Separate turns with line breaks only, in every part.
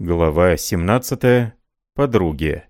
Глава 17. Подруги.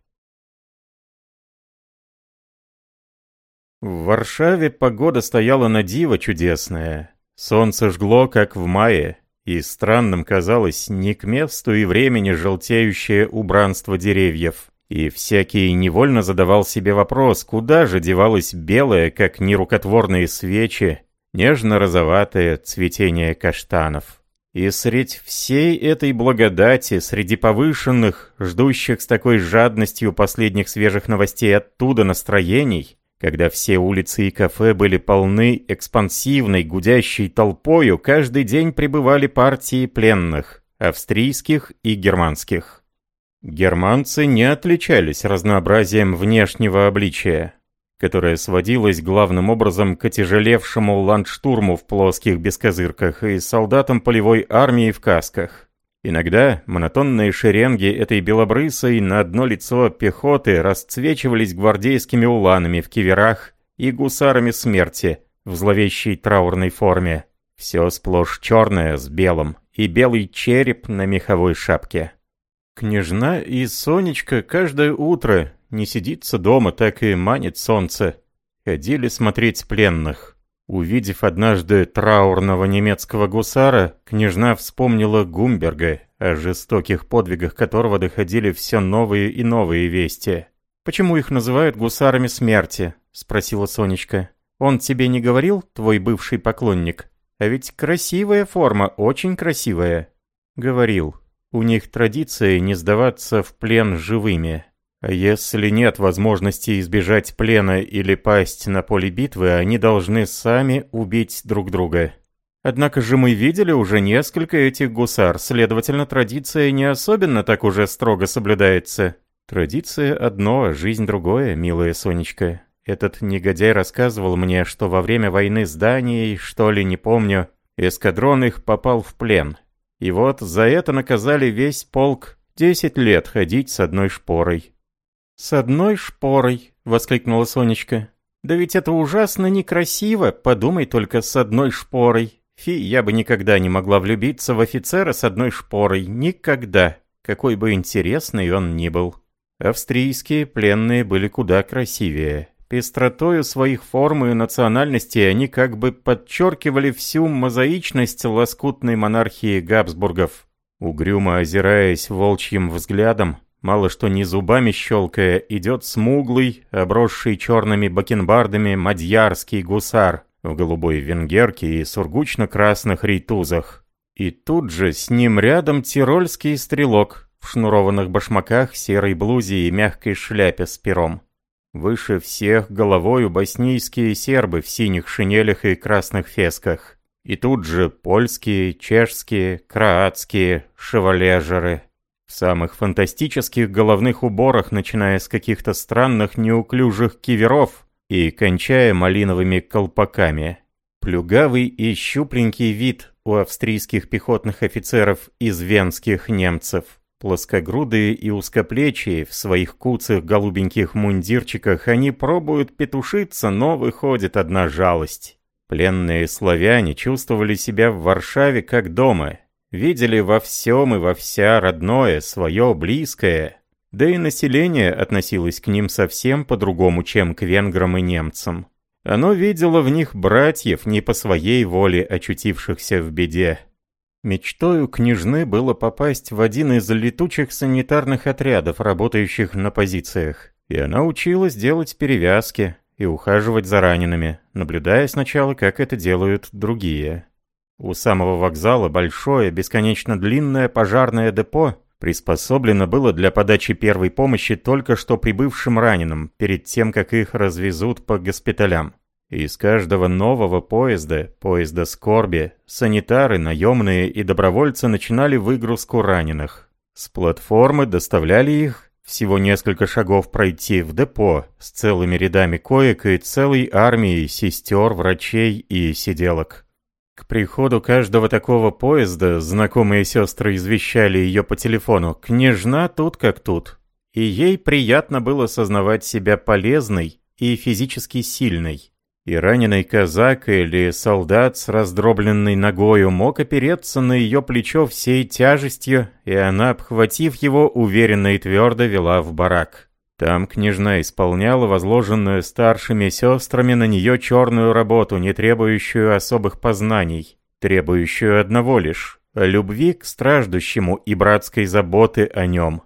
В Варшаве погода стояла на диво чудесная. Солнце жгло, как в мае, и странным казалось не к месту и времени желтеющее убранство деревьев. И всякий невольно задавал себе вопрос, куда же девалось белое, как нерукотворные свечи, нежно-розоватое цветение каштанов. И средь всей этой благодати, среди повышенных, ждущих с такой жадностью последних свежих новостей оттуда настроений, когда все улицы и кафе были полны экспансивной, гудящей толпою, каждый день прибывали партии пленных, австрийских и германских. Германцы не отличались разнообразием внешнего обличия которая сводилась главным образом к отяжелевшему ландштурму в плоских бескозырках и солдатам полевой армии в касках. Иногда монотонные шеренги этой белобрысой на одно лицо пехоты расцвечивались гвардейскими уланами в киверах и гусарами смерти в зловещей траурной форме. Все сплошь черное с белым, и белый череп на меховой шапке. Княжна и Сонечка каждое утро не сидится дома, так и манит солнце. Ходили смотреть пленных. Увидев однажды траурного немецкого гусара, княжна вспомнила Гумберга, о жестоких подвигах которого доходили все новые и новые вести. «Почему их называют гусарами смерти?» — спросила Сонечка. «Он тебе не говорил, твой бывший поклонник? А ведь красивая форма, очень красивая». «Говорил. У них традиция не сдаваться в плен живыми. Если нет возможности избежать плена или пасть на поле битвы, они должны сами убить друг друга. Однако же мы видели уже несколько этих гусар, следовательно, традиция не особенно так уже строго соблюдается. Традиция одно, а жизнь другое, милая Сонечка. Этот негодяй рассказывал мне, что во время войны с Данией, что ли, не помню, эскадрон их попал в плен. И вот за это наказали весь полк десять лет ходить с одной шпорой. «С одной шпорой!» — воскликнула Сонечка. «Да ведь это ужасно некрасиво, подумай только с одной шпорой. Фи, я бы никогда не могла влюбиться в офицера с одной шпорой, никогда, какой бы интересный он ни был». Австрийские пленные были куда красивее. Пестротою своих форм и национальности они как бы подчеркивали всю мозаичность лоскутной монархии Габсбургов. Угрюмо озираясь волчьим взглядом, мало что не зубами щелкая, идет смуглый, обросший черными бакенбардами мадьярский гусар в голубой венгерке и сургучно-красных рейтузах. И тут же с ним рядом тирольский стрелок в шнурованных башмаках, серой блузе и мягкой шляпе с пером. Выше всех головою боснийские сербы в синих шинелях и красных фесках. И тут же польские, чешские, кроатские шевалежеры в самых фантастических головных уборах, начиная с каких-то странных неуклюжих киверов и кончая малиновыми колпаками. Плюгавый и щупленький вид у австрийских пехотных офицеров из венских немцев. Плоскогрудые и узкоплечие в своих куцых голубеньких мундирчиках они пробуют петушиться, но выходит одна жалость. Пленные славяне чувствовали себя в Варшаве как дома, видели во всем и во вся родное, свое, близкое. Да и население относилось к ним совсем по-другому, чем к венграм и немцам. Оно видело в них братьев, не по своей воле очутившихся в беде. Мечтою княжны было попасть в один из летучих санитарных отрядов, работающих на позициях. И она училась делать перевязки и ухаживать за ранеными, наблюдая сначала, как это делают другие. У самого вокзала большое, бесконечно длинное пожарное депо приспособлено было для подачи первой помощи только что прибывшим раненым, перед тем, как их развезут по госпиталям. Из каждого нового поезда, поезда скорби, санитары, наемные и добровольцы начинали выгрузку раненых. С платформы доставляли их, всего несколько шагов пройти в депо с целыми рядами коек и целой армией сестер, врачей и сиделок. К приходу каждого такого поезда знакомые сестры извещали ее по телефону «Княжна тут как тут». И ей приятно было сознавать себя полезной и физически сильной. и раненый казак или солдат с раздробленной ногою мог опереться на ее плечо всей тяжестью, и она, обхватив его, уверенно и твердо вела в барак. Там княжна исполняла возложенную старшими сестрами на нее черную работу, не требующую особых познаний, требующую одного лишь – любви к страждущему и братской заботы о нем.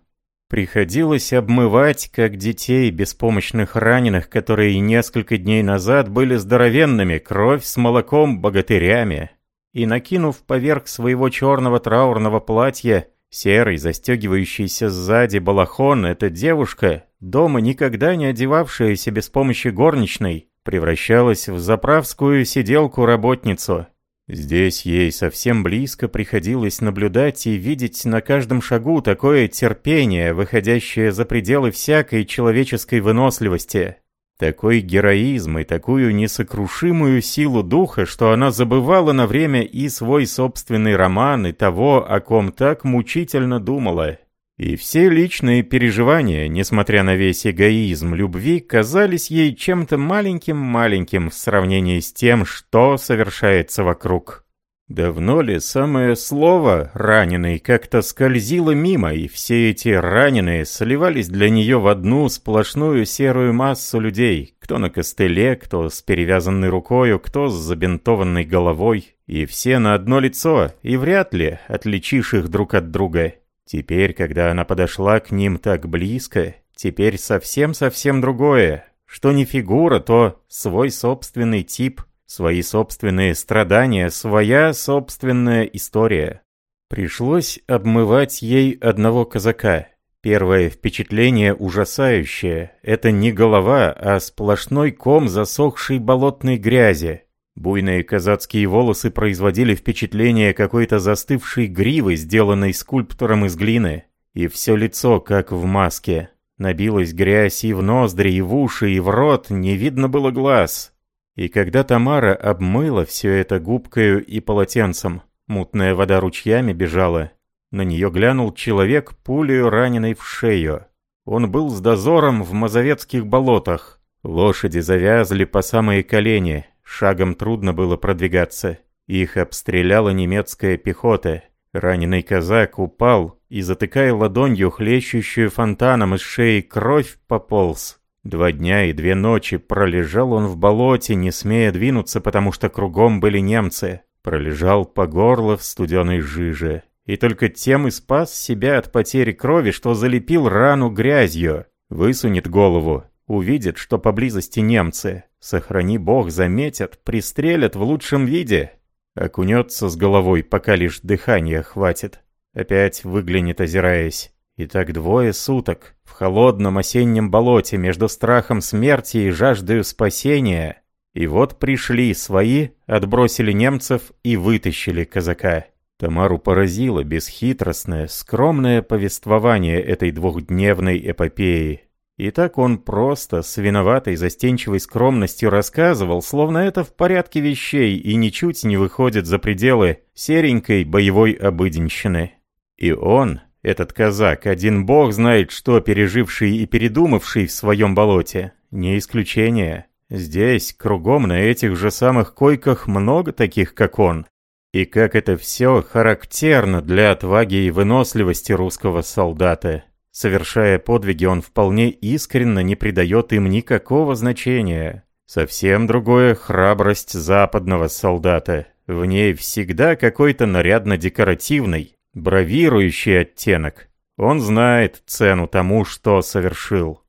Приходилось обмывать, как детей, беспомощных раненых, которые несколько дней назад были здоровенными, кровь с молоком богатырями. И накинув поверх своего черного траурного платья серый, застегивающийся сзади балахон, эта девушка, дома никогда не одевавшаяся без помощи горничной, превращалась в заправскую сиделку-работницу, Здесь ей совсем близко приходилось наблюдать и видеть на каждом шагу такое терпение, выходящее за пределы всякой человеческой выносливости. Такой героизм и такую несокрушимую силу духа, что она забывала на время и свой собственный роман, и того, о ком так мучительно думала. И все личные переживания, несмотря на весь эгоизм любви, казались ей чем-то маленьким-маленьким в сравнении с тем, что совершается вокруг. Давно ли самое слово «раненый» как-то скользило мимо, и все эти раненые сливались для нее в одну сплошную серую массу людей, кто на костыле, кто с перевязанной рукою, кто с забинтованной головой, и все на одно лицо, и вряд ли отличишь их друг от друга. Теперь, когда она подошла к ним так близко, теперь совсем-совсем другое. Что не фигура, то свой собственный тип, свои собственные страдания, своя собственная история. Пришлось обмывать ей одного казака. Первое впечатление ужасающее. Это не голова, а сплошной ком засохшей болотной грязи. Буйные казацкие волосы производили впечатление какой-то застывшей гривы, сделанной скульптором из глины. И все лицо, как в маске. Набилась грязь и в ноздри, и в уши, и в рот, не видно было глаз. И когда Тамара обмыла все это губкою и полотенцем, мутная вода ручьями бежала, на нее глянул человек, пулею раненый в шею. Он был с дозором в Мазовецких болотах. Лошади завязли по самые колени, Шагом трудно было продвигаться. Их обстреляла немецкая пехота. Раненый казак упал и, затыкая ладонью хлещущую фонтаном из шеи кровь, пополз. Два дня и две ночи пролежал он в болоте, не смея двинуться, потому что кругом были немцы. Пролежал по горло в студеной жиже. И только тем и спас себя от потери крови, что залепил рану грязью. Высунет голову, увидит, что поблизости немцы. Сохрани бог, заметят, пристрелят в лучшем виде. Окунется с головой, пока лишь дыхания хватит. Опять выглянет, озираясь. И так двое суток, в холодном осеннем болоте, между страхом смерти и жаждою спасения. И вот пришли свои, отбросили немцев и вытащили казака. Тамару поразило бесхитростное, скромное повествование этой двухдневной эпопеи. И так он просто, с виноватой застенчивой скромностью рассказывал, словно это в порядке вещей и ничуть не выходит за пределы серенькой боевой обыденщины. И он, этот казак, один бог знает что, переживший и передумавший в своем болоте, не исключение. Здесь, кругом на этих же самых койках много таких, как он. И как это все характерно для отваги и выносливости русского солдата. Совершая подвиги, он вполне искренне не придает им никакого значения. Совсем другое храбрость западного солдата. В ней всегда какой-то нарядно-декоративный, бравирующий оттенок. Он знает цену тому, что совершил.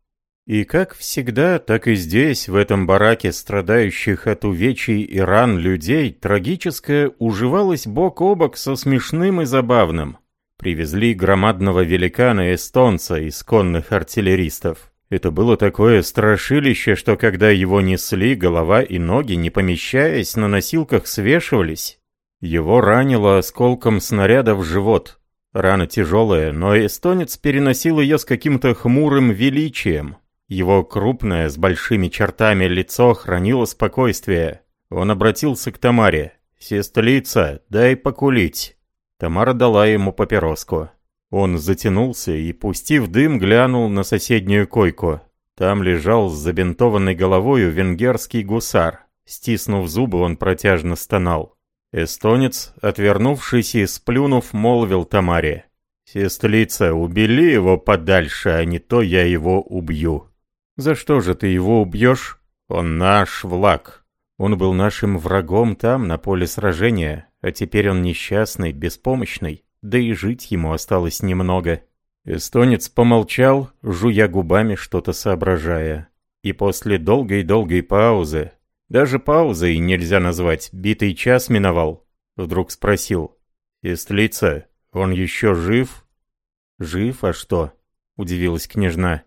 И как всегда, так и здесь, в этом бараке страдающих от увечий и ран людей, трагическое уживалось бок о бок со смешным и забавным. Привезли громадного великана-эстонца из конных артиллеристов. Это было такое страшилище, что когда его несли, голова и ноги, не помещаясь, на носилках свешивались. Его ранило осколком снаряда в живот. Рана тяжелая, но эстонец переносил ее с каким-то хмурым величием. Его крупное, с большими чертами лицо хранило спокойствие. Он обратился к Тамаре. «Сестлица, дай покулить». Тамара дала ему папироску. Он затянулся и, пустив дым, глянул на соседнюю койку. Там лежал с забинтованной головою венгерский гусар. Стиснув зубы, он протяжно стонал. Эстонец, отвернувшись и сплюнув, молвил Тамаре. «Сестрица, убили его подальше, а не то я его убью». «За что же ты его убьешь?» «Он наш влак. Он был нашим врагом там, на поле сражения, а теперь он несчастный, беспомощный, да и жить ему осталось немного». Эстонец помолчал, жуя губами, что-то соображая. И после долгой-долгой паузы, даже паузой нельзя назвать, битый час миновал, вдруг спросил. «Сестрица, он еще жив?» «Жив, а что?» — удивилась княжна.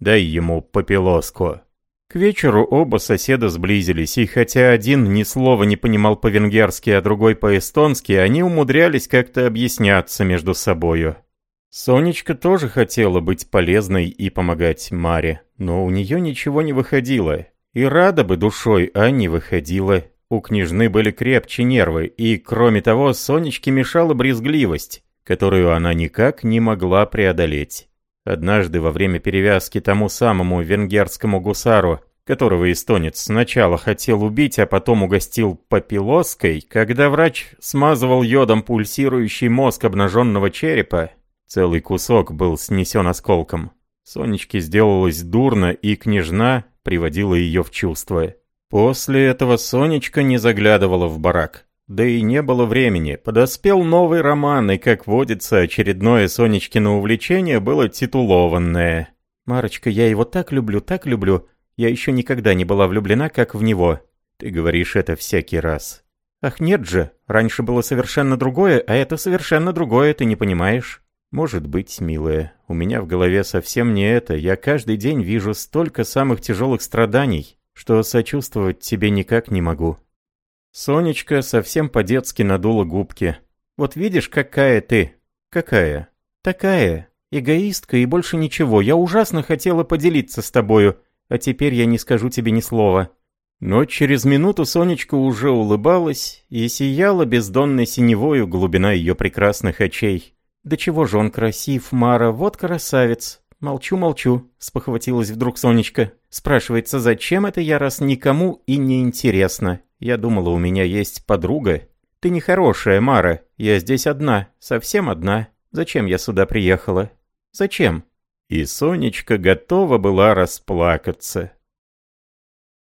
«Дай ему папилоску». К вечеру оба соседа сблизились, и хотя один ни слова не понимал по-венгерски, а другой по-эстонски, они умудрялись как-то объясняться между собою. Сонечка тоже хотела быть полезной и помогать Маре, но у нее ничего не выходило. И рада бы душой, а не выходила. У княжны были крепче нервы, и, кроме того, Сонечке мешала брезгливость, которую она никак не могла преодолеть. Однажды во время перевязки тому самому венгерскому гусару, которого эстонец сначала хотел убить, а потом угостил папилоской, когда врач смазывал йодом пульсирующий мозг обнаженного черепа, Целый кусок был снесен осколком. Сонечке сделалось дурно, и княжна приводила ее в чувство. После этого Сонечка не заглядывала в барак. Да и не было времени. Подоспел новый роман, и, как водится, очередное Сонечкино увлечение было титулованное. «Марочка, я его так люблю, так люблю. Я еще никогда не была влюблена, как в него». «Ты говоришь это всякий раз». «Ах, нет же. Раньше было совершенно другое, а это совершенно другое, ты не понимаешь». «Может быть, милая, у меня в голове совсем не это. Я каждый день вижу столько самых тяжелых страданий, что сочувствовать тебе никак не могу». Сонечка совсем по-детски надула губки. «Вот видишь, какая ты?» «Какая?» «Такая. Эгоистка и больше ничего. Я ужасно хотела поделиться с тобою, а теперь я не скажу тебе ни слова». Но через минуту Сонечка уже улыбалась и сияла бездонной синевою глубина ее прекрасных очей. «Да чего же он красив, Мара, вот красавец!» «Молчу, молчу», — спохватилась вдруг Сонечка. «Спрашивается, зачем это я, раз никому и не интересно? Я думала, у меня есть подруга. Ты нехорошая, Мара. Я здесь одна, совсем одна. Зачем я сюда приехала? Зачем?» И Сонечка готова была расплакаться.